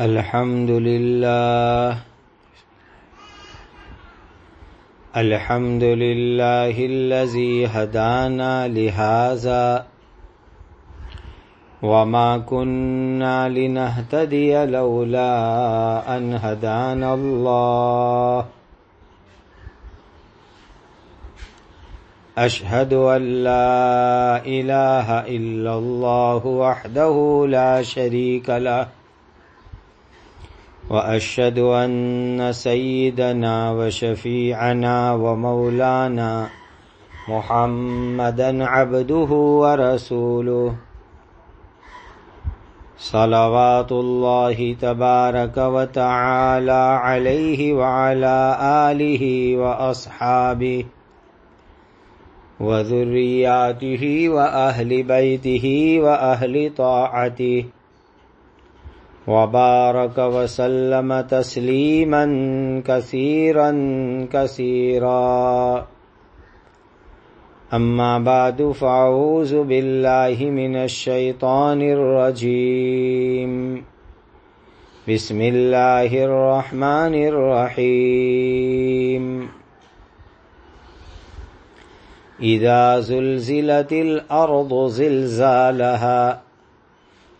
الحمد لله الحمد لله الذي هدانا لهذا وما كنا لنهتدي لولا أن هدانا الله. أشهد أن لا إله إلا الله وحده لا شريك له. وأشهد أن سيدنا وشفيعنا ومولانا محمدا عبده ورسوله. صلوات الله تبارك وتعالى عليه وعلى آله وأصحابه وذرياته وأهل بيته وأهل طاعته. وبارك وسلم تسليما كثيرا كثيرا. أما بعد فأعوذ بالله من الشيطان الرجيم. بسم الله الرحمن الرحيم. إذا زلزلت الأرض زلزالها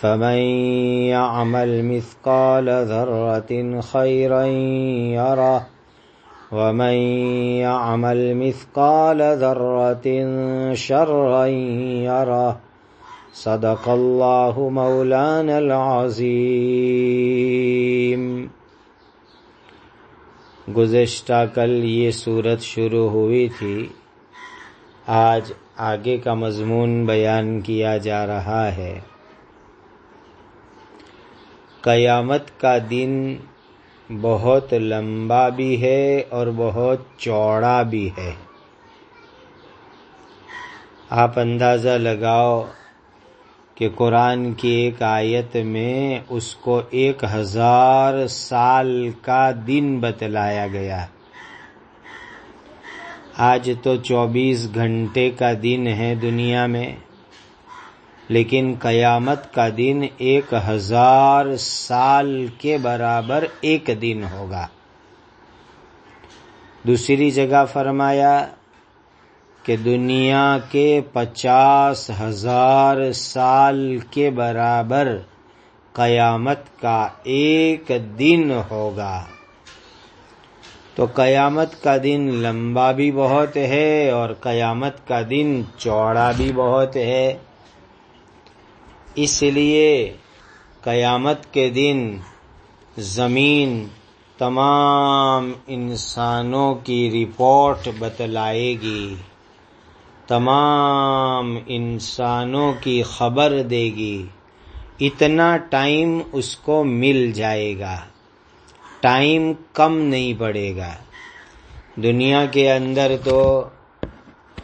فمن يعمل مثقال ذرة خيرا يره ومن يعمل مثقال ذرة شرا يره صدق الله مولانا العظيم گزشتہ کل یہ صورت شروع ہوئی تھی۔ آج آگے کا مضمون بیان کیا جا رہا ہے۔ قیامت کا دن بہت لمبا بھی ہے اور بہت چوڑا بھی ہے۔ آپ اندازہ لگاؤ کہ قرآن کی ایک آیت میں اس کو ایک ہزار سال کا دن بتلایا گیا۔ آج تو چوبیس گھنٹے کا دن ہے دنیا میں۔ لیکن قیامت کا دن ایک ہزار سال کے برابر ایک دن ہوگا۔ دوسری جگہ فرمایا کہ دنیا کے پچاس ہزار سال کے برابر قیامت کا ایک دن ہوگا۔ تو قیامت کا دن لمبا بھی بہت ہے اور قیامت کا دن چوڑا بھی بہت ہے۔ اس لیے قیامت کے دن زمین تمام انسانوں کی رپورٹ بتلائے گی، تمام انسانوں کی خبر دے گی۔ اتنا ٹائم اس کو مل جائے گا، ٹائم کم نہیں پڑے گا۔ دنیا کے اندر تو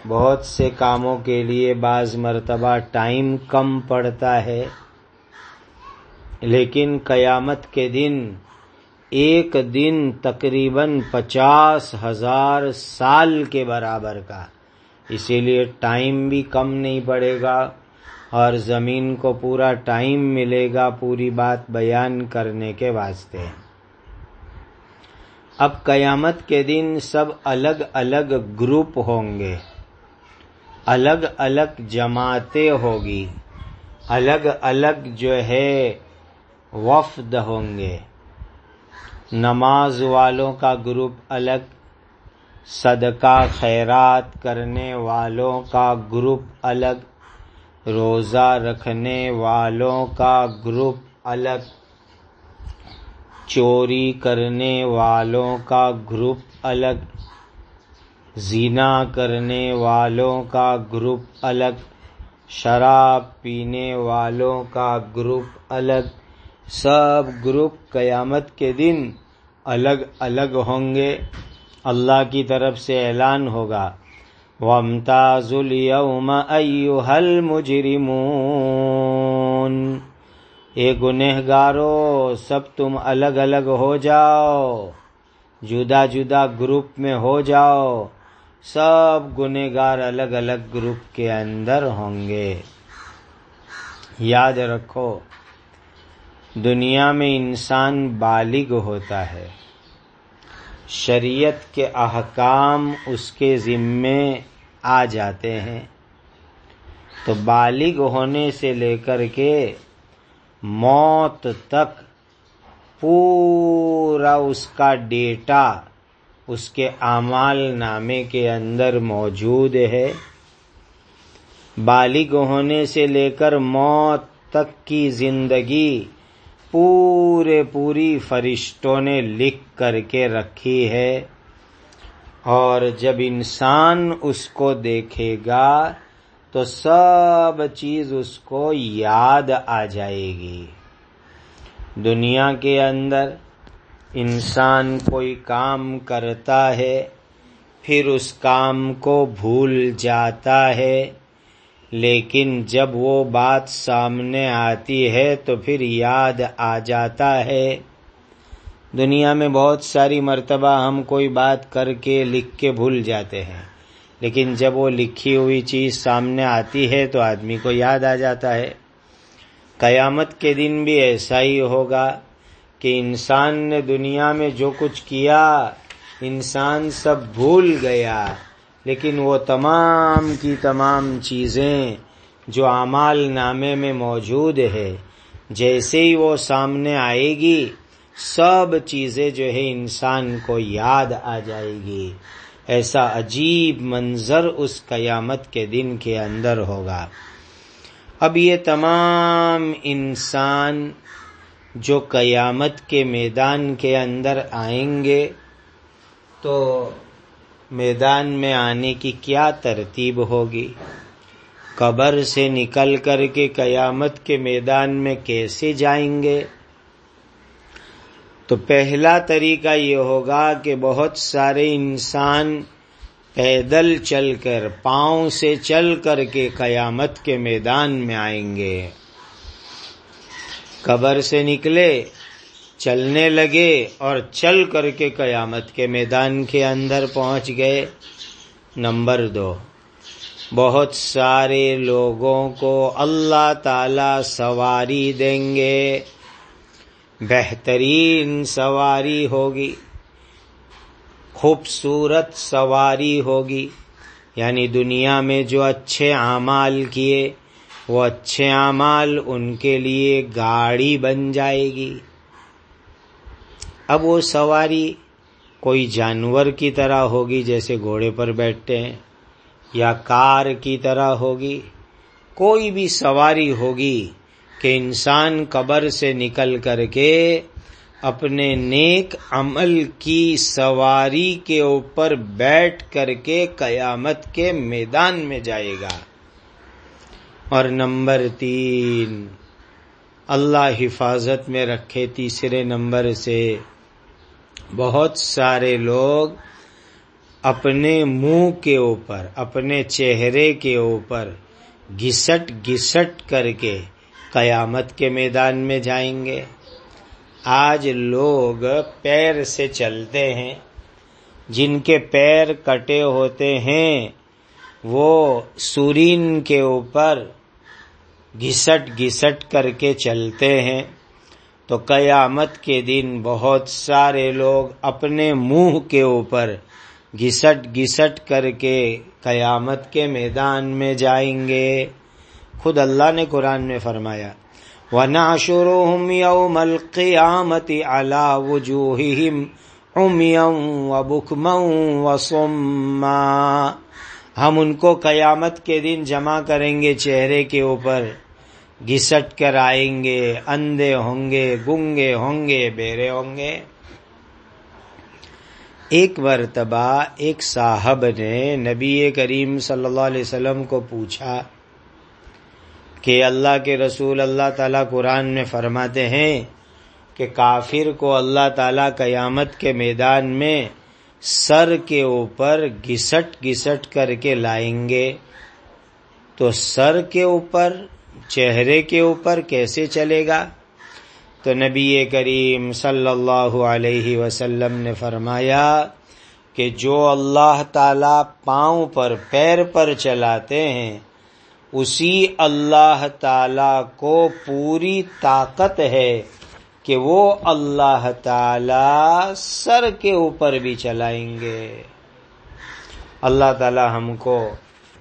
بہت سے کاموں کے لیے بعض مرتبہ ٹائم کم پڑتا ہے۔ لیکن قیامت کے دن، ایک دن تقریباً پچاس ہزار سال کے برابر کا۔ اسی لیے ٹائم بھی کم نہیں پڑے گا اور زمین کو پورا ٹائم ملے گا پوری بات بیان کرنے کے واسطے۔ اب قیامت کے دن سب الگ الگ گروپ ہوں گے۔ الگ الگ جماعتیں ہوگی۔ الگ الگ جو ہے، وفد ہوں گے۔ نماز والوں کا گروپ الگ، صدقہ خیرات کرنے والوں کا گروپ الگ، روزہ رکھنے والوں کا گروپ الگ، چوری کرنے والوں کا گروپ الگ۔ زینا کرنے والوں کا گروپ الگ، شراب پینے والوں کا گروپ الگ۔ سب گروپ قیامت کے دن الگ الگ ہوں گے۔ اللہ کی طرف سے اعلان ہوگا۔ ومتاز اليوم ایوہ المجرمون۔ اے گنہ گارو سب تم الگ الگ ہو جاؤ۔ جدا جدا گروپ میں ہو جاؤ۔ سب گنہ گار الگ الگ گروپ کے اندر ہوں گے۔ یاد رکھو، دنیا میں انسان بالغ ہوتا ہے۔ شریعت کے احکام اس کے ذمے آ جاتے ہیں۔ تو بالغ ہونے سے لے کر کے موت تک پورا اس کا ڈیٹا اس کے اعمال نامے کے اندر موجود ہے۔ بالغ ہونے سے لے کر موت تک کی زندگی پورے پوری فرشتوں نے لکھ کر کے رکھی ہے۔ اور جب انسان اس کو دیکھے گا تو سب چیز اس کو یاد آ جائے گی۔ دنیا کے اندر انسان کوئی کام کرتا ہے، پھر اس کام کو بھول جاتا ہے۔ لیکن جب وہ بات سامنے آتی ہے تو پھر یاد آ جاتا ہے۔ دنیا میں بہت ساری مرتبہ ہم کوئی بات کر کے لکھ کے بھول جاتے ہیں۔ لیکن جب وہ لکھی ہوئی چیز سامنے آتی ہے تو آدمی کو یاد آ جاتا ہے۔ قیامت کے دن بھی ایسا ہی ہوگا۔ کہ انسان نے دنیا میں جو کچھ کیا، انسان سب بھول گیا۔ لیکن وہ تمام کی تمام چیزیں جو اعمال نامے میں موجود ہے، جیسے ہی وہ سامنے آئے گی، سب چیزیں جو ہے انسان کو یاد آ جائے گی۔ ایسا عجیب منظر اس قیامت کے دن کے اندر ہوگا۔ اب یہ تمام انسان جو قیامت کے میدان کے اندر آئیں گے، تو میدان میں آنے کی کیا ترتیب ہوگی؟ قبر سے نکل کر کے قیامت کے میدان میں کیسے جائیں گے؟ تو پہلا طریقہ یہ ہوگا کہ بہت سارے انسان پیدل چل کر، پاؤں سے چل کر کے قیامت کے میدان میں آئیں گے۔ قبر سے نکلے، چلنے لگے اور چل کر کے قیامت کے میدان کے اندر پہنچ گئے۔ نمبر دو، بہت سارے لوگوں کو اللہ تعالی سواری دیں گے۔ بہترین سواری ہوگی، خوبصورت سواری ہوگی یعنی دنیا میں جو اچھے اعمال کیے وہ اچھے اعمال ان کے لیے گاڑی بن جائے گی۔ اب وہ سواری کوئی جانور کی طرح ہوگی جیسے گھوڑے پر بیٹھتے ہیں، یا کار کی طرح ہوگی۔ کوئی بھی سواری ہوگی کہ انسان قبر سے نکل کر کے اپنے نیک عمل کی سواری کے اوپر بیٹھ کر کے قیامت کے میدان میں جائے گا۔ اور نمبر تین، اللہ حفاظت میں رکھے تیسرے نمبر سے بہت سارے لوگ اپنے منہ کے اوپر، اپنے چہرے کے اوپر گھسٹ گھسٹ کر کے قیامت کے میدان میں جائیں گے۔ آج لوگ پیر سے چلتے ہیں، جن کے پیر کٹے ہوتے ہیں، وہ سورین کے اوپر گھسٹ گھسٹ کر کے چلتے ہیں۔ تو قیامت کے دن بہت سارے لوگ اپنے منہ کے اوپر گھسٹ گھسٹ کر کے قیامت کے میدان میں جائیں گے۔ خود اللہ نے قرآن میں فرمایا وَنَعْشُرُهُمْ يَوْمَ الْقِيَامَةِ عَلَى وُجُوهِهِمْ عُمْيًا وَبُكْمًا وَصُمًّا۔ ہم ان کو قیامت کے دن جمع کریں گے چہرے کے اوپر۔ گھسٹ کر آئیں گے، اندھے ہوں گے، گنگے ہوں گے، بیرے ہوں گے۔ ایک مرتبہ ایک صاحب نے نبی کریم صلی اللہ علیہ وسلم کو پوچھا کہ اللہ کے رسول اللہ تعالی قرآن میں فرماتے ہیں کہ کافر کو اللہ تعالی قیامت کے میدان میں سر کے اوپر گھسٹ گھسٹ کر کے لائیں گے۔ تو سر کے اوپر چہرے کے اوپر کیسے چلے گا؟ تو نبی کریم صلی اللہ علیہ وسلم نے فرمایا کہ جو اللہ تعالی پاؤں پر پیر پر چلاتے ہیں، اسی اللہ تعالی کو پوری طاقت ہے کہ وہ اللہ تعالی سر کے اوپر بھی چلائیں گے۔ اللہ تعالی ہم کو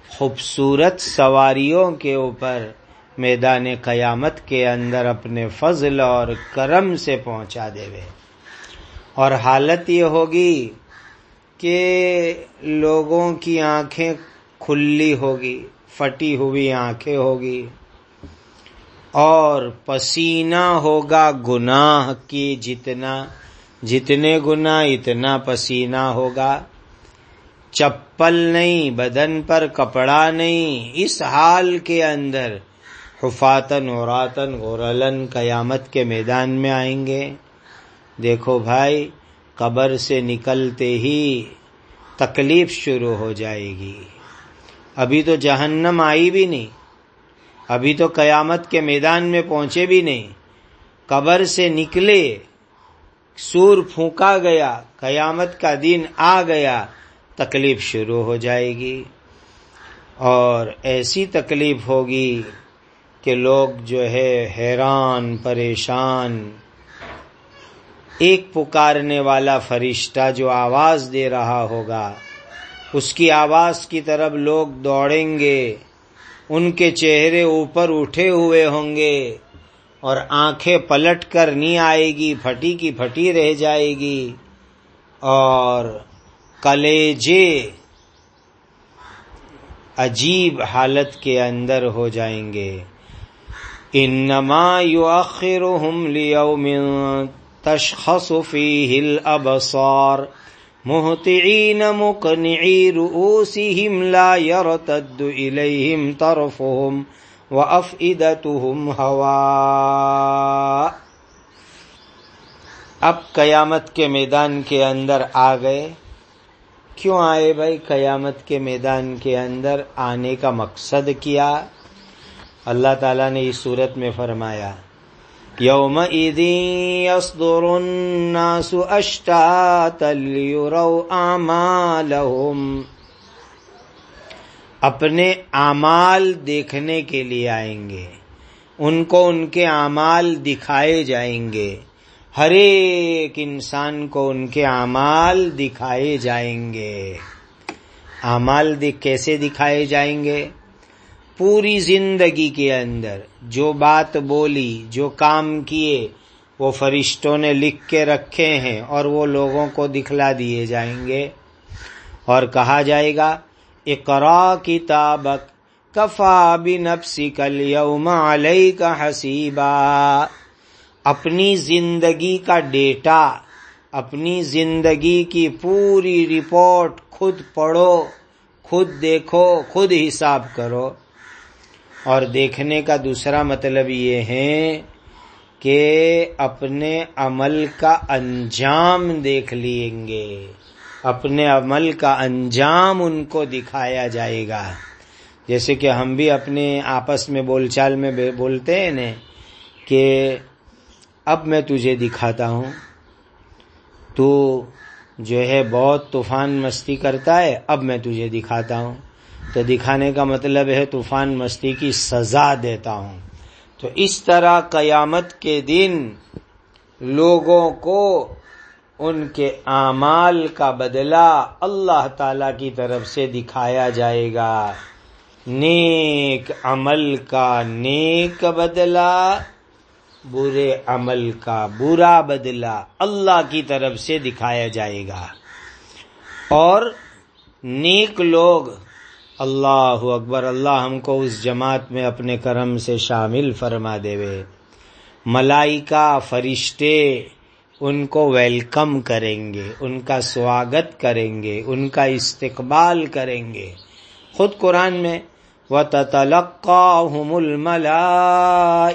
خوبصورت سواریوں کے اوپر میدان قیامت کے اندر اپنے فضل اور کرم سے پہنچا دے اور حالت یہ ہوگی کہ لوگوں کی آنکھیں کھلی ہوگی، پھٹی ہوئی آنکھیں ہوگی، اور پسینہ ہوگا گناہ کی جتنا، جتنے گنا اتنا پسینہ ہوگا۔ چپل نہیں، بدن پر کپڑا نہیں، اس حال کے اندر حفاتن اوراتن غورلن قیامت کے میدان میں آئیں گے۔ دیکھو بھائی، قبر سے نکلتے ہی تکلیف شروع ہو جائے گی۔ ابھی تو جہنم آئی بھی نہیں، ابھی تو قیامت کے میدان میں پہنچے بھی نہیں۔ قبر سے نکلے، سور پھونکا گیا، قیامت کا دن آ گیا، تکلیف شروع ہو جائے گی۔ اور ایسی تکلیف ہوگی کہ لوگ جو ہے حیران، پریشان، ایک پکارنے والا فرشتہ جو آواز دے رہا ہوگا، اس کی آواز کی طرف لوگ دوڑیں گے، ان کے چہرے اوپر اٹھے ہوئے ہوں گے، اور آنکھیں پلٹ کر نہیں آئے گی، پھٹی کی پھٹی رہ جائے گی، اور کلیجے عجیب حالت کے اندر ہو جائیں گے۔ انما يؤخرهم ليوم تشخص فيه الابصار. مهطعين مقنعي رؤوسهم لا يرتد اليهم طرفهم وافئدتهم هواء اب قیامت کے میدان کے اندر آ گئے. کیوں آئے بھائی قیامت کے میدان کے اندر آنے کا مقصد کیا؟ اللہ تعالیٰ نے اس صورت میں فرمایا یوم يصدر الناس اشتاتا اپنے اعمال دیکھنے کے لیے آئیں گے، ان کو ان کے اعمال دکھائے جائیں گے۔ ہر ایک انسان کو ان کے اعمال دکھائے جائیں گے۔ اعمال کیسے دکھائے جائیں گے؟ پوری زندگی کے اندر جو بات بولی، جو کام کیے، وہ فرشتوں نے لکھ کے رکھے ہیں اور وہ لوگوں کو دکھلا دیے جائیں گے۔ اور کہا جائے گا، اقرا کتابک کفا بنفسی کل یوم علیہ کا حسیبہ اپنی زندگی کا ڈیٹا، اپنی زندگی کی پوری رپورٹ خود پڑھو، خود دیکھو، خود حساب کرو۔ اور دیکھنے کا دوسرا مطلب یہ ہے کہ اپنے عمل کا انجام دیکھ لیں گے۔ اپنے عمل کا انجام ان کو دکھایا جائے گا۔ جیسے کہ ہم بھی اپنے آپس میں بول چال میں بولتے ہیں نا کہ اب میں تجھے دکھاتا ہوں۔ تو جو ہے بہت طوفان مستی کرتا ہے، اب میں تجھے دکھاتا ہوں۔ تو دکھانے کا مطلب ہے طوفان مستی کی سزا دیتا ہوں۔ تو اس طرح قیامت کے دن لوگوں کو ان کے اعمال کا بدلہ اللہ تعالی کی طرف سے دکھایا جائے گا۔ نیک عمل کا نیک بدلہ، برے عمل کا برا بدلہ اللہ کی طرف سے دکھایا جائے گا۔ اور نیک لوگ اللہ اکبر، اللہ ہم کو اس جماعت میں اپنے کرم سے شامل فرما دے وے ملائکہ، فرشتے ان کو ویلکم کریں گے، ان کا سواگت کریں گے، ان کا استقبال کریں گے۔ خود قرآن میں و تلقا ملا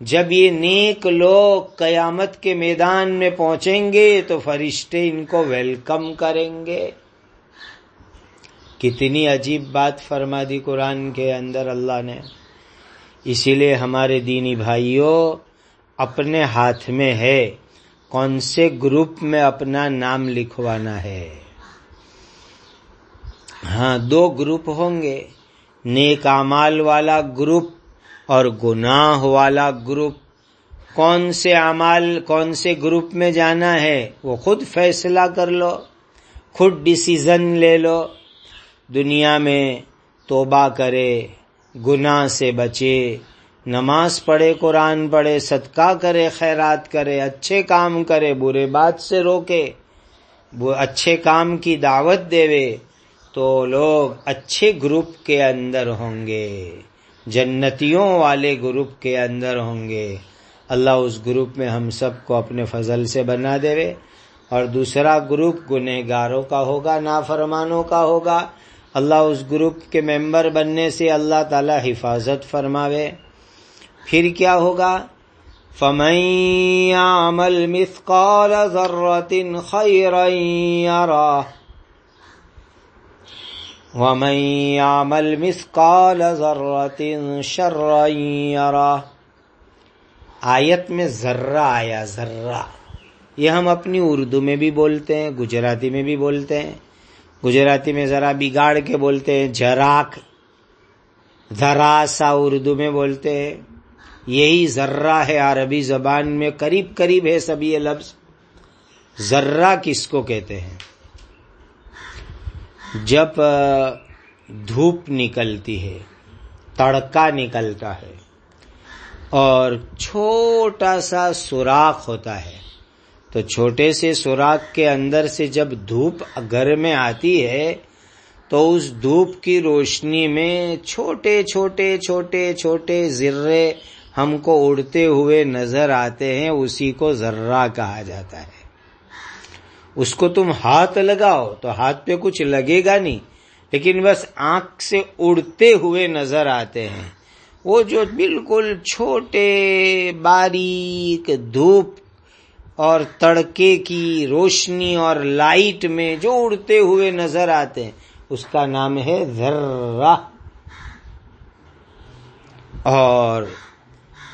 جب یہ نیک لوگ قیامت کے میدان میں پہنچیں گے تو فرشتے ان کو ویلکم کریں گے۔ کتنی عجیب بات فرما دی قرآن کے اندر اللہ نے۔ اسی لیے ہمارے دینی بھائیوں اپنے ہاتھ میں ہے۔ کون سے گروپ میں اپنا نام لکھوانا ہے؟ ہاں دو گروپ ہوں گے۔ نیک امال والا گروپ اور گناہ والا گروپ۔ کون سے اعمال، کون سے گروپ میں جانا ہے؟ وہ خود فیصلہ کر لو، خود ڈسیزن لے لو۔ دنیا میں توبہ کرے، گناہ سے بچے، نماز پڑھے، قرآن پڑھے، صدقہ کرے، خیرات کرے، اچھے کام کرے، برے بات سے روکے اچھے کام کی دعوت دے تو لوگ اچھے گروپ کے اندر ہوں گے۔ جنتیوں والے گروپ کے اندر ہوں گے۔ اللہ اس گروپ میں ہم سب کو اپنے فضل سے بنا دے اور دوسرا گروپ گنہ گاروں کا ہوگا، نافرمانوں کا ہوگا۔ اللہ اس گروپ کے ممبر بننے سے اللہ تعالی حفاظت فرماوے۔ پھر کیا ہوگا؟ عمل مثقال ذرة خيرا يراه ومن يعمل مثقال ذرة شرا يراه آیت میں ذرہ آیا، ذرہ۔ یہ ہم اپنی اردو میں بھی بولتے ہیں، گجراتی میں بھی بولتے ہیں۔ گجراتی میں ذرا بگاڑ کے بولتے ہیں جراک ذرا سا اردو میں بولتے ہیں۔ یہی ذرہ ہے عربی زبان میں، قریب قریب ہے سب یہ لفظ۔ ذرہ کس کو کہتے ہیں؟ جب دھوپ نکلتی ہے، تڑکا نکلتا ہے اور چھوٹا سا سوراخ ہوتا ہے۔ تو چھوٹے سے سوراخ کے اندر سے جب دھوپ گھر میں آتی ہے، تو اس دھوپ کی روشنی میں چھوٹے چھوٹے چھوٹے چھوٹے ذرے ہم کو اڑتے ہوئے نظر آتے ہیں، اسی کو ذرہ کہا جاتا ہے۔ اس کو تم ہاتھ لگاؤ، تو ہاتھ پہ کچھ لگے گا نہیں، لیکن بس آنکھ سے اڑتے ہوئے نظر آتے ہیں۔ وہ جو بالکل چھوٹے باریک دھوپ اور تڑکے کی روشنی اور لائٹ میں جو اڑتے ہوئے نظر آتے ہیں، اس کا نام ہے ذرہ۔ اور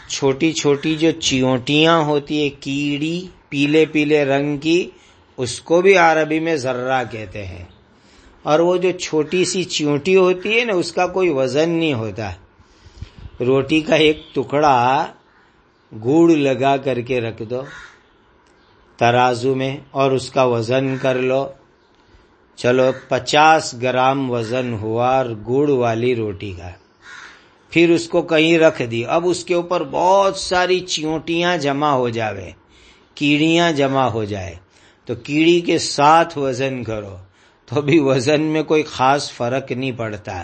چھوٹی چھوٹی جو چیونٹیاں ہوتی ہے کیڑی، پیلے پیلے رنگ کی، اس کو بھی عربی میں ذرہ کہتے ہیں۔ اور وہ جو چھوٹی سی چیونٹی ہوتی ہے نا، اس کا کوئی وزن نہیں ہوتا۔ روٹی کا ایک ٹکڑا گوڑ لگا کر کے رکھ دو۔ ترازو میں اور اس کا وزن کر لو۔ چلو، پچاس گرام وزن ہوا اور گڑ والی روٹی کا۔ پھر اس کو کہیں رکھ دی۔ اب اس کے اوپر بہت ساری چیونٹیاں جمع ہو جاوے، کیڑیاں جمع ہو جائے۔ تو کیڑی کے ساتھ وزن کرو، تو بھی وزن میں کوئی خاص فرق نہیں پڑتا۔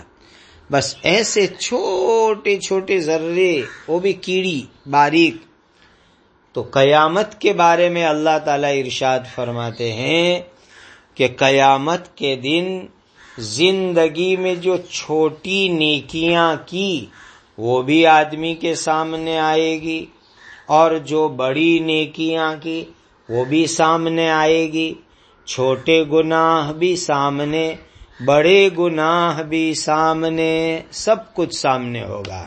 بس ایسے چھوٹے چھوٹے ذرے، وہ بھی کیڑی، باریک۔ تو قیامت کے بارے میں اللہ تعالی ارشاد فرماتے ہیں کہ قیامت کے دن زندگی میں جو چھوٹی نیکیاں کی، وہ بھی آدمی کے سامنے آئے گی اور جو بڑی نیکیاں کی، وہ بھی سامنے آئے گی۔ چھوٹے گناہ بھی سامنے، بڑے گناہ بھی سامنے، سب کچھ سامنے ہوگا۔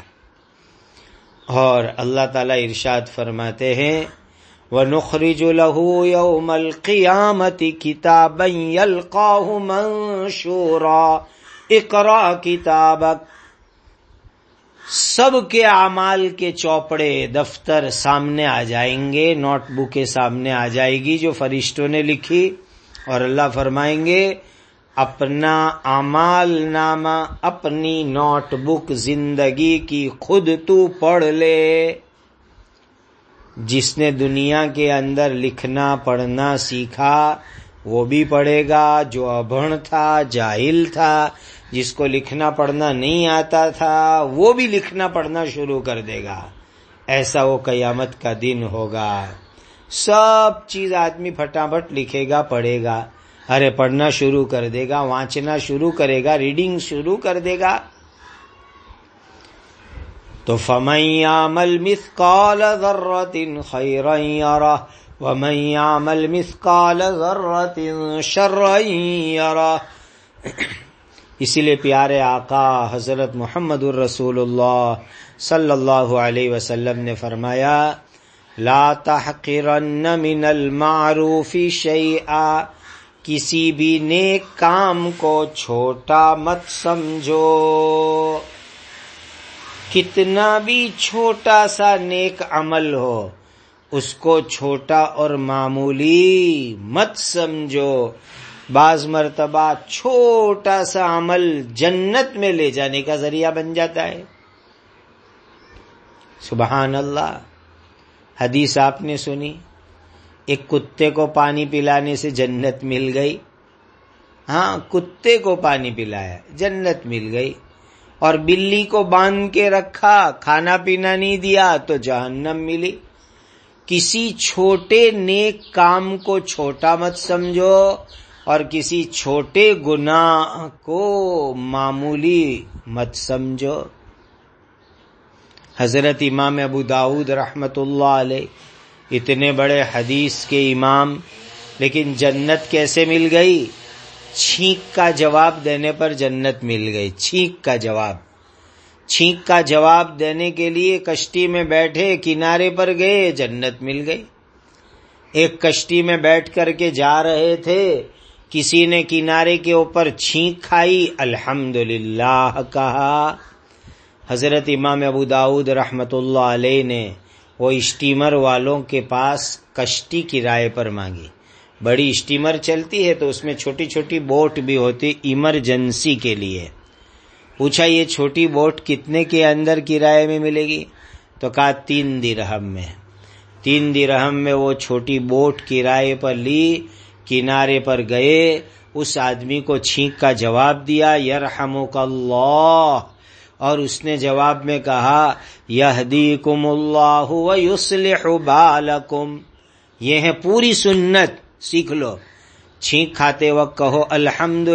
اور اللہ تعالی ارشاد فرماتے ہیں وہ نخری جو لہو یو مل قیامتی کتاب منشورا۔ اقرا کتابک۔ سب کے اعمال کے چوپڑے، دفتر سامنے آ جائیں گے، نوٹ بک کے سامنے آ جائے گی جو فرشتوں نے لکھی۔ اور اللہ فرمائیں گے اپنا امال نامہ، اپنی نوٹ بک زندگی کی خود تو پڑھ لے۔ جس نے دنیا کے اندر لکھنا، پڑھنا سیکھا، وہ بھی پڑھے گا۔ جو ابھڑ تھا، جاہل تھا، جس کو لکھنا، پڑھنا نہیں آتا تھا، وہ بھی لکھنا، پڑھنا شروع کر دے گا۔ ایسا وہ قیامت کا دن ہوگا۔ سب چیز آدمی پھٹافٹ لکھے گا، پڑھے گا۔ ارے پڑھنا شروع کر دے گا وانچنا شروع کرے گا ریڈنگ شروع کر دے گا۔ تو فمیامل مثقال ذرت خیرا ومیامل مثقال ذرت شرا اسی لیے پیارے آقا حضرت محمد الرسول اللہ صلی اللہ علیہ وسلم نے فرمایا، لا تحقرن من المعروف شیئا۔ کسی بھی نیک کام کو چھوٹا مت سمجھو۔ کتنا بھی چھوٹا سا نیک عمل ہو، اس کو چھوٹا اور معمولی مت سمجھو۔ بعض مرتبہ چھوٹا سا عمل جنت میں لے جانے کا ذریعہ بن جاتا ہے۔ سبحان اللہ، حدیث آپ نے سنی۔ ایک کتے کو پانی پلانے سے جنت مل گئی۔ ہاں کتے کو پانی پلایا، جنت مل گئی۔ اور بلی کو باندھ کے رکھا، کھانا پینا نہیں دیا تو جہنم ملی۔ کسی چھوٹے نیک کام کو چھوٹا مت سمجھو، اور کسی چھوٹے گناہ کو معمولی مت سمجھو۔ حضرت امام ابو داود رحمت اللہ علیہ اتنے بڑے حدیث کے امام، لیکن جنت کیسے مل گئی؟ چھینک کا جواب دینے پر جنت مل گئی، چھینک کا جواب۔ چھینک کا جواب دینے کے لیے کشتی میں بیٹھے کنارے پر گئے، جنت مل گئی۔ ایک کشتی میں بیٹھ کر کے جا رہے تھے، کسی نے کنارے کے اوپر چھینک کھائی الحمد کہا۔ حضرت امام ابو داود رحمت اللہ علیہ نے وہ اسٹیمر والوں کے پاس کشتی کرائے پر مانگی۔ بڑی اسٹیمر چلتی ہے تو اس میں چھوٹی چھوٹی بوٹ بھی ہوتی ایمرجنسی کے لیے۔ پوچھا، یہ چھوٹی بوٹ کتنے کے اندر کرائے میں ملے گی؟ تو کہا، تین درہم میں۔ تین درہم میں وہ چھوٹی بوٹ کرائے پر لی، کنارے پر گئے۔ اس آدمی کو چھینک کا جواب دیا، یرحمک اللہ۔ اور اس نے جواب میں کہا یہدیکم اللہ ویصلح بالکم. یہ ہے پوری سنت، سیکھ لو۔ چھینک کھاتے وقت کہو الحمد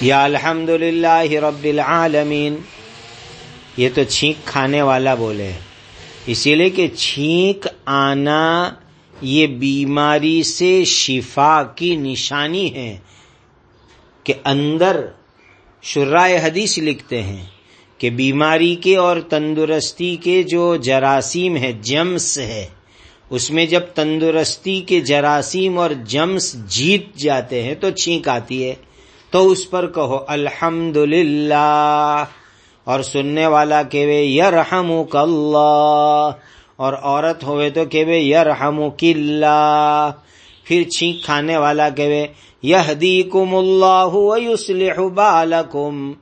یا الحمد للہ رب العالمین۔ یہ تو چھینک کھانے والا بولے۔ اسی لیے کہ چھینک آنا یہ بیماری سے شفا کی نشانی ہے۔ کہ اندر شرائے حدیث لکھتے ہیں کہ بیماری کے اور تندرستی کے جو جراثیم ہے، جمس ہے، اس میں جب تندرستی کے جراثیم اور جمس جیت جاتے ہیں تو چھینک آتی ہے۔ تو اس پر کہو الحمد اور سننے والا کہ یرحم اللہ۔ اور عورت ہوئے تو کہ یرحم اللہ۔ پھر چھینک کھانے والا کہ یہدیکم اللہ ویصلح بالکم۔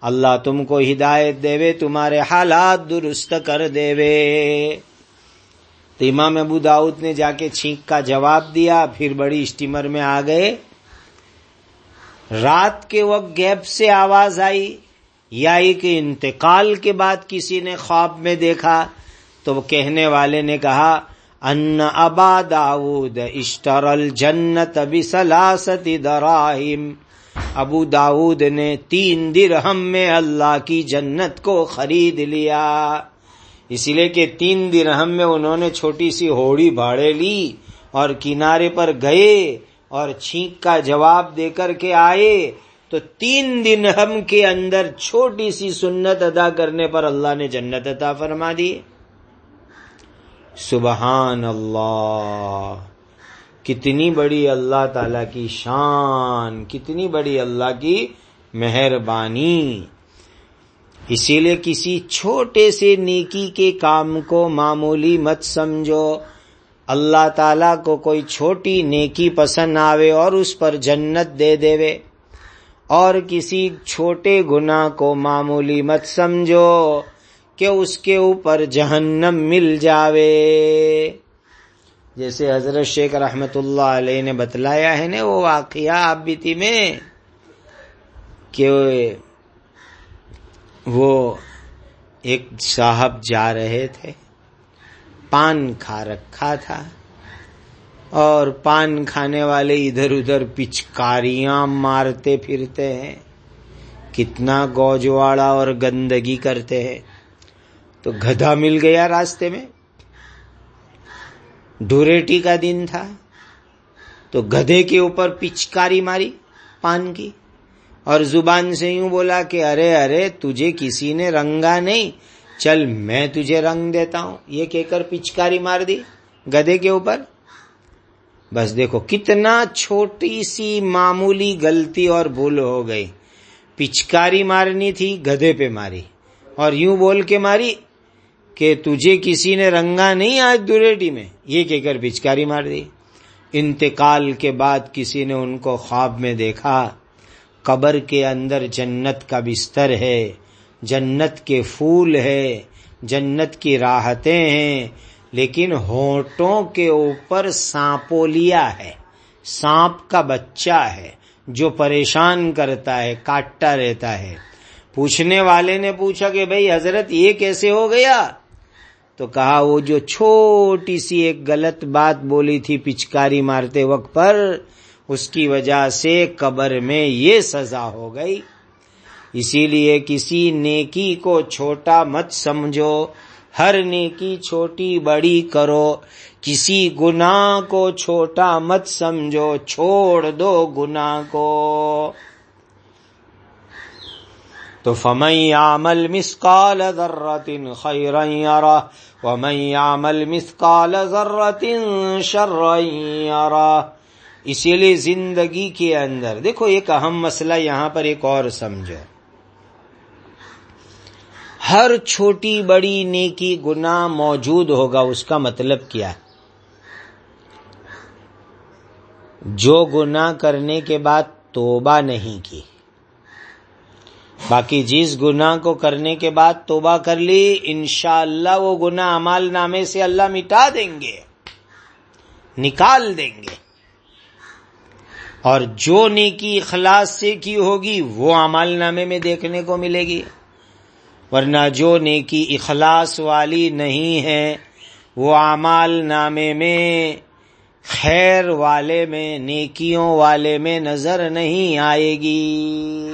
اللہ تم کو ہدایت دے وے تمہارے حالات درست کر دے وے تو امام ابو داؤد نے جا کے چھینک کا جواب دیا، پھر بڑی اسٹیمر میں آ گئے۔ رات کے وقت گیپ سے آواز آئی، یا ایک انتقال کے بعد کسی نے خواب میں دیکھا، تو کہنے والے نے کہا ان ابا داود اشتر الجنت بسلاست دراہم ابو داود نے تین درہم میں اللہ کی جنت کو خرید لیا۔ اسی لیے کہ تین درہم میں انہوں نے چھوٹی سی ہوڑی بھاڑے لی اور کنارے پر گئے اور چھینک کا جواب دے کر کے آئے۔ تو تین دن ہم کے اندر چھوٹی سی سنت ادا کرنے پر اللہ نے جنت عطا فرما دی۔ سبحان اللہ کتنی بڑی اللہ تعالی کی شان، کتنی بڑی اللہ کی مہربانی۔ اسی لیے کسی چھوٹے سے نیکی کے کام کو معمولی مت سمجھو۔ اللہ تعالی کو کوئی چھوٹی نیکی پسند آوے اور اس پر جنت دے دے اور کسی چھوٹے گناہ کو معمولی مت سمجھو۔ کہ اس کے اوپر جہنم مل جاوے۔ جیسے حضرت شیخ رحمت اللہ علیہ نے بتلایا ہے نا وہ واقعہ آپ بیتی میں، کہ وہ ایک صاحب جا رہے تھے، پان کھا رکھا تھا، اور پان کھانے والے ادھر ادھر پچکاریاں مارتے پھرتے ہیں، کتنا گوجواڑا اور گندگی کرتے ہیں۔ تو گدھا مل گیا راستے میں۔ ڈوریٹی کا دن تھا۔ تو گدھے کے اوپر پچکاری ماری پان کی۔ اور زبان سے یوں بولا کہ ارے ارے تجھے کسی نے رنگا نہیں۔ چل میں تجھے رنگ دیتا ہوں۔ یہ کہہ کر پچکاری مار دی گدے کے اوپر۔ بس دیکھو کتنا چھوٹی سی معمولی غلطی اور بھول ہو گئی۔ پچکاری مارنی تھی گدے پہ ماری۔ اور یوں بول کے ماری کہ تجھے کسی نے رنگا نہیں آج دوریٹی میں؟ یہ کہہ کر پچکاری مار دی۔ انتقال کے بعد کسی نے ان کو خواب میں دیکھا۔ قبر کے اندر جنت کا بستر ہے۔ جنت کے پھول ہے۔ جنت کی راحتیں ہیں۔ لیکن ہونٹوں کے اوپر سانپولیا ہے۔ سانپ کا بچہ ہے جو پریشان کرتا ہے، کاٹتا رہتا ہے۔ پوچھنے والے نے پوچھا کہ بھائی حضرت یہ کیسے ہو گیا؟ تو کہا وہ جو چھوٹی سی ایک غلط بات بولی تھی پچکاری مارتے وقت پر، اس کی وجہ سے قبر میں یہ سزا ہو گئی۔ اسی لیے کسی نیکی کو چھوٹا مت سمجھو، ہر نیکی چھوٹی بڑی کرو۔ کسی گناہ کو چھوٹا مت سمجھو، چھوڑ دو گناہ کو۔ تو فمن عمل مسقال ذرت خیر ومن عمل مسقال ذرت شر اسی لیے زندگی کے اندر دیکھو ایک اہم مسئلہ یہاں پر ایک اور سمجھو۔ ہر چھوٹی بڑی نیکی گناہ موجود ہوگا، اس کا مطلب کیا ہے؟ جو گناہ کرنے کے بعد توبہ نہیں کی۔ باقی جس گناہ کو کرنے کے بعد توبہ کر لی، انشاءاللہ اللہ وہ گناہ امال نامے سے اللہ مٹا دیں گے، نکال دیں گے۔ اور جو نیکی اخلاص سے کی ہوگی، وہ امال نامے میں دیکھنے کو ملے گی۔ ورنہ جو نیکی اخلاص والی نہیں ہے، وہ امال نامے میں، خیر والے میں، نیکیوں والے میں نظر نہیں آئے گی۔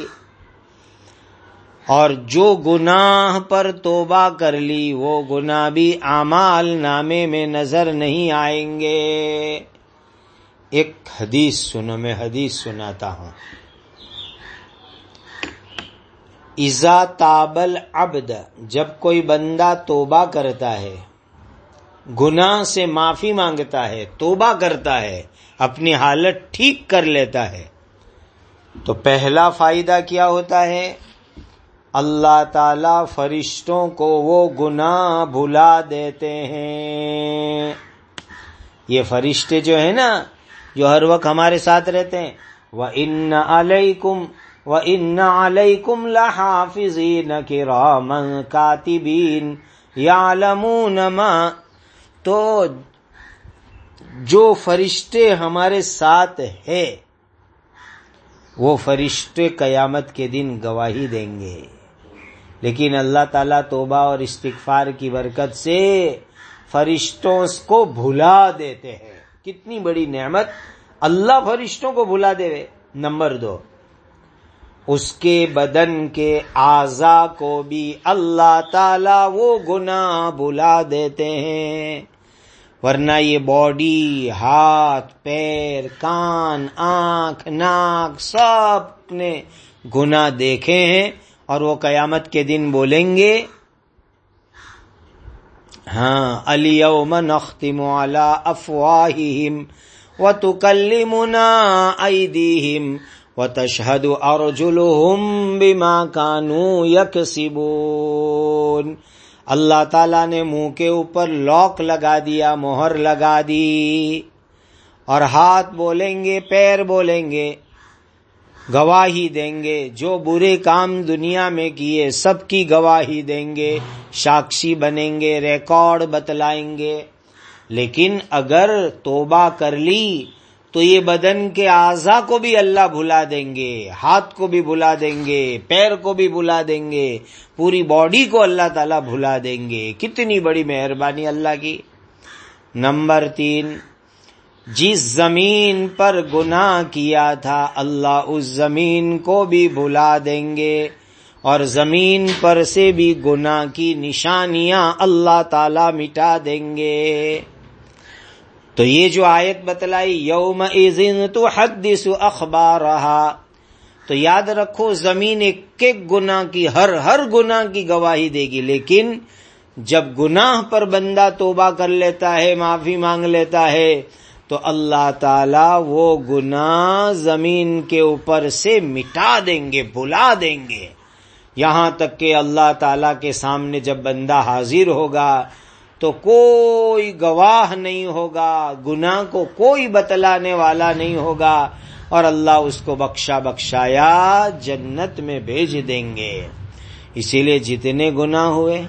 اور جو گناہ پر توبہ کر لی، وہ گناہ بھی اعمال نامے میں نظر نہیں آئیں گے۔ ایک حدیث سنو، میں حدیث سناتا ہوں۔ ایزا تابل عبد جب کوئی بندہ توبہ کرتا ہے، گناہ سے معافی مانگتا ہے، توبہ کرتا ہے، اپنی حالت ٹھیک کر لیتا ہے، تو پہلا فائدہ کیا ہوتا ہے؟ اللہ تعالی فرشتوں کو وہ گناہ بھلا دیتے ہیں۔ یہ فرشتے جو ہیں نا، جو ہر وقت ہمارے ساتھ رہتے ہیں۔ وہ ان علیکم و ان علیکم لحافظین کرامن کاتبین یعلمون ما۔ تو جو فرشتے ہمارے ساتھ ہے وہ فرشتے قیامت کے دن گواہی دیں گے۔ لیکن اللہ تعالیٰ توبہ اور استغفار کی برکت سے فرشتوں کو بھلا دیتے ہیں۔ کتنی بڑی نعمت۔ اللہ فرشتوں کو بھلا دے۔ نمبر دو۔ اس کے بدن کے اعضا کو بھی اللہ تعالی وہ گناہ بھلا دیتے ہیں۔ ورنہ یہ باڈی، ہاتھ، پیر، کان، آنکھ، ناک، سب نے گناہ دیکھے ہیں۔ اور وہ قیامت کے دن بولیں گے ہاں علی نختم على افواہہم وتکلمنا ایدیہم وتشہد ارجلہم بما كانوا یکسبون۔ اللہ تعالی نے منہ کے اوپر لاک لگا دیا، مہر لگا دی اور ہاتھ بولیں گے، پیر بولیں گے۔ گواہی دیں گے۔ جو برے کام دنیا میں کیے، سب کی گواہی دیں گے۔ ساکشی بنیں گے، ریکارڈ بتلائیں گے۔ لیکن اگر توبہ کر لی، تو یہ بدن کے اعضا کو بھی اللہ بھلا دیں گے، ہاتھ کو بھی بھلا دیں گے، پیر کو بھی بھلا دیں گے، پوری باڈی کو اللہ تعالی بھلا دیں گے۔ کتنی بڑی مہربانی اللہ کی۔ نمبر تین جس زمین پر گناہ کیا تھا، اللہ اس زمین کو بھی بھلا دیں گے۔ اور زمین پر سے بھی گناہ کی نشانیاں اللہ تعالی مٹا دیں گے۔ تو یہ جو آیت بتلائی یوم تو حدث اخبار رہا تو یاد رکھو، زمین ایک ایک گناہ کی، ہر ہر گناہ کی گواہی دے گی، لیکن جب گناہ پر بندہ توبہ کر لیتا ہے، معافی مانگ لیتا ہے تو اللہ تعالی وہ گناہ زمین کے اوپر سے مٹا دیں گے بلا دیں گے۔ یہاں تک کہ اللہ تعالی کے سامنے جب بندہ حاضر ہوگا تو کوئی گواہ نہیں ہوگا، گناہ کو کوئی بتلانے والا نہیں ہوگا اور اللہ اس کو بخشا بخشایا جنت میں بھیج دیں گے۔ اسی لیے جتنے گناہ ہوئے،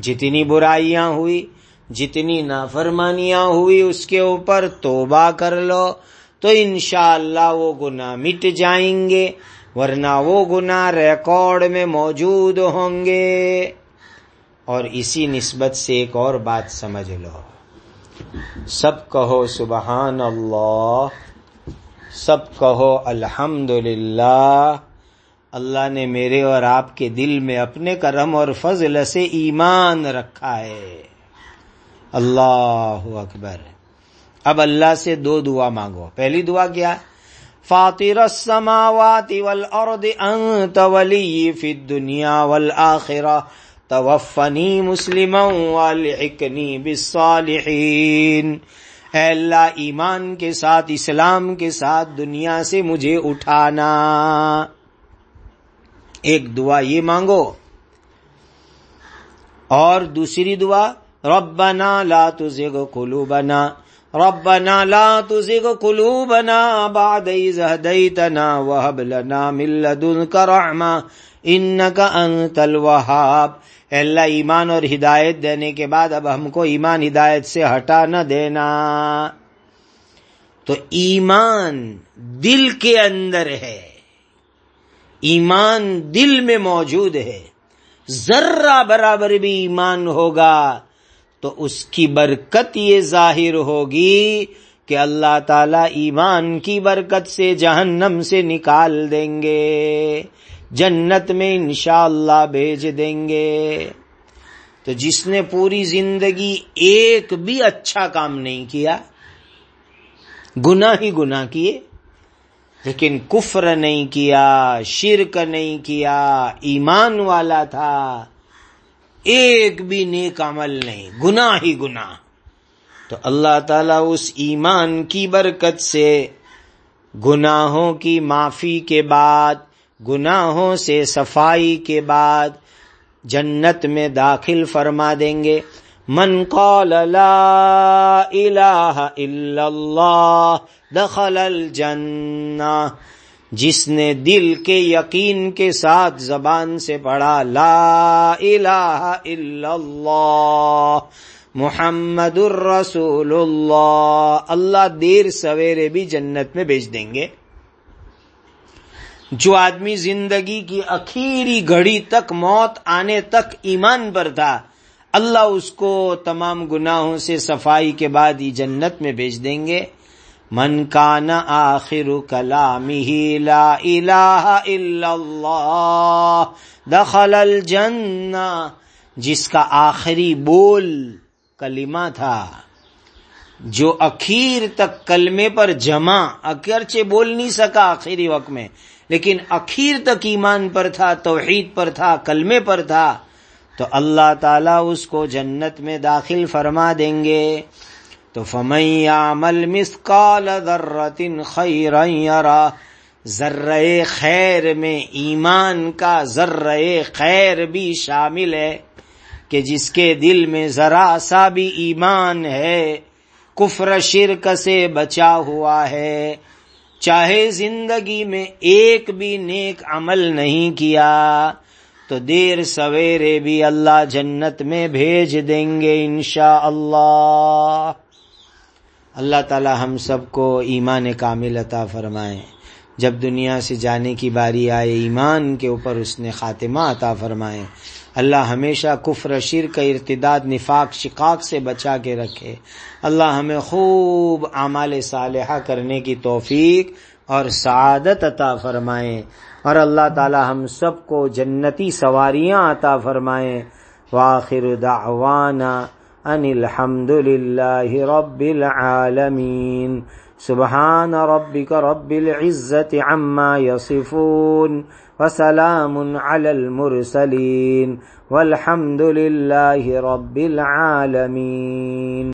جتنی برائیاں ہوئی جتنی نافرمانیاں ہوئی اس کے اوپر توبہ کر لو، تو انشاءاللہ اللہ وہ گناہ مٹ جائیں گے، ورنہ وہ گناہ ریکارڈ میں موجود ہوں گے۔ اور اسی نسبت سے ایک اور بات سمجھ لو۔ سب کہو سبحان اللہ، سب کہو الحمد اللہ نے میرے اور آپ کے دل میں اپنے کرم اور فضل سے ایمان رکھا ہے۔ اللہ اکبر۔ اب اللہ سے دو دعا مانگو۔ پہلی دعا کیا؟ فاطر السماوات والارض، انت ولی فی الدنیا والآخرہ۔ توفنی مسلما والحقنی بالصالحین۔ اے اللہ، ایمان کے ساتھ، اسلام کے ساتھ دنیا سے مجھے اٹھانا۔ ایک دعا یہ مانگو۔ اور دوسری دعا ربنا لا تزغ قلوبنا، ربنا لا تزغ قلوبنا بعد إذ هديتنا وهب لنا من لدنك رحمة، إنك أنت الوهاب۔ اللہ، ایمان اور ہدایت دینے کے بعد اب ہم کو ایمان ہدایت سے ہٹا نہ دینا۔ تو ایمان دل کے اندر ہے، ایمان دل میں موجود ہے۔ ذرہ برابر بھی ایمان ہوگا۔ تو اس کی برکت یہ ظاہر ہوگی کہ اللہ تعالی ایمان کی برکت سے جہنم سے نکال دیں گے، جنت میں انشاءاللہ اللہ بھیج دیں گے۔ تو جس نے پوری زندگی ایک بھی اچھا کام نہیں کیا گنا ہی گنا کیے، لیکن کفر نہیں کیا، شرک نہیں کیا، ایمان والا تھا ایک بھی نیک عمل نہیں، گناہ ہی گناہ۔ تو اللہ تعالی اس ایمان کی برکت سے گناہوں کی معافی کے بعد، گناہوں سے صفائی کے بعد جنت میں داخل فرما دیں گے۔ من قال لا الہ الا اللہ دخل الجنہ۔ جس نے دل کے یقین کے ساتھ زبان سے پڑھا، لا الہ الا اللہ، محمد الرسول اللہ اللہ دیر سویرے بھی جنت میں بیچ دیں گے۔ جو آدمی زندگی کی اخیری گھڑی تک موت آنے تک ایمان پر تھا، اللہ اس کو تمام گناہوں سے صفائی کے بعد ہی جنت میں بیچ دیں گے۔ من کان آخر کلامی لا الہ الا اللہ دخل الجنہ، جس کا آخری بول کلمہ تھا، جو اخیر تک کلمے پر جمع، اگرچہ بول نہیں سکا آخری وقت میں، لیکن اخیر تک ایمان پر تھا، توحید پر تھا، کلمے پر تھا، تو اللہ تعالی اس کو جنت میں داخل فرما دیں گے۔ تو فمئی عمل مسکال ذرتن خیر ذر خیر میں ایمان کا ذر خیر بھی شامل ہے کہ جس کے دل میں ذرا سا بھی ایمان ہے، کفر شرک سے بچا ہوا ہے۔ چاہے زندگی میں ایک بھی نیک عمل نہیں کیا، تو دیر سویرے بھی اللہ جنت میں بھیج دیں گے انشاء اللہ اللہ تعالی ہم سب کو ایمان کامل عطا فرمائے۔ جب دنیا سے جانے کی باری آئے، ایمان کے اوپر اس نے خاتمہ عطا فرمائے۔ اللہ ہمیشہ کفر شرک ارتداد، نفاق، شقاق سے بچا کے رکھے۔ اللہ ہمیں خوب اعمال صالحہ کرنے کی توفیق اور سعادت عطا فرمائیں اور اللہ تعالی ہم سب کو جنتی سواریاں عطا فرمائیں واخر دعوانا أن الحمد للہ رب العالمین سبحان ربك رب العزة عما يصفون وسلام على المرسلين والحمد لله رب العالمين.